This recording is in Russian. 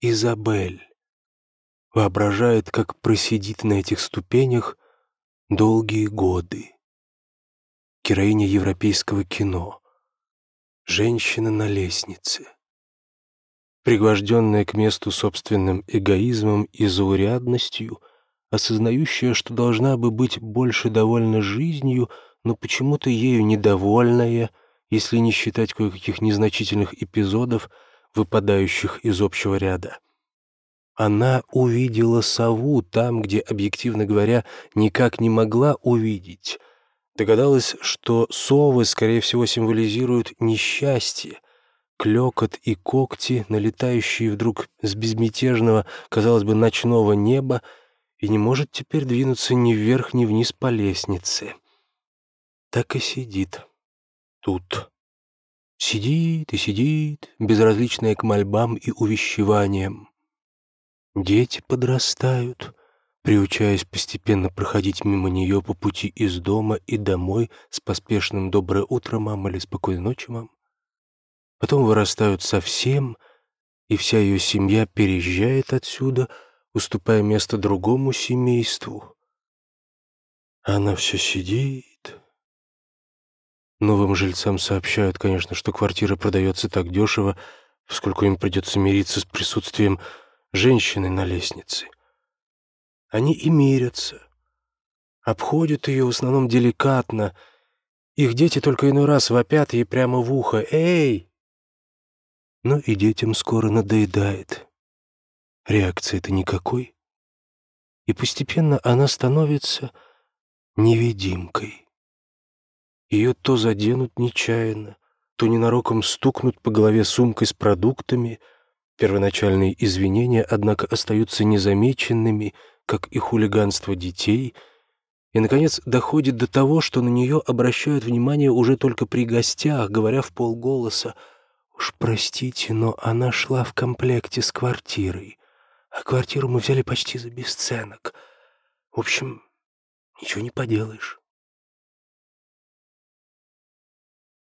Изабель. Воображает, как просидит на этих ступенях долгие годы. Героиня европейского кино. Женщина на лестнице. Пригвожденная к месту собственным эгоизмом и заурядностью, осознающая, что должна бы быть больше довольна жизнью, но почему-то ею недовольная, если не считать кое-каких незначительных эпизодов, выпадающих из общего ряда. Она увидела сову там, где, объективно говоря, никак не могла увидеть. Догадалась, что совы, скорее всего, символизируют несчастье, клекот и когти, налетающие вдруг с безмятежного, казалось бы, ночного неба, и не может теперь двинуться ни вверх, ни вниз по лестнице. Так и сидит тут. Сидит и сидит, безразличная к мольбам и увещеваниям. Дети подрастают, приучаясь постепенно проходить мимо нее по пути из дома и домой с поспешным «доброе утро, мама» или «спокойной ночи, мам». Потом вырастают совсем, и вся ее семья переезжает отсюда, уступая место другому семейству. Она все сидит, Новым жильцам сообщают, конечно, что квартира продается так дешево, поскольку им придется мириться с присутствием женщины на лестнице. Они и мирятся. Обходят ее в основном деликатно. Их дети только иной раз вопят ей прямо в ухо «Эй!». Но и детям скоро надоедает. Реакции-то никакой. И постепенно она становится невидимкой. Ее то заденут нечаянно, то ненароком стукнут по голове сумкой с продуктами. Первоначальные извинения, однако, остаются незамеченными, как и хулиганство детей. И, наконец, доходит до того, что на нее обращают внимание уже только при гостях, говоря в полголоса «Уж простите, но она шла в комплекте с квартирой, а квартиру мы взяли почти за бесценок. В общем, ничего не поделаешь».